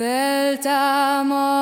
feltámadott.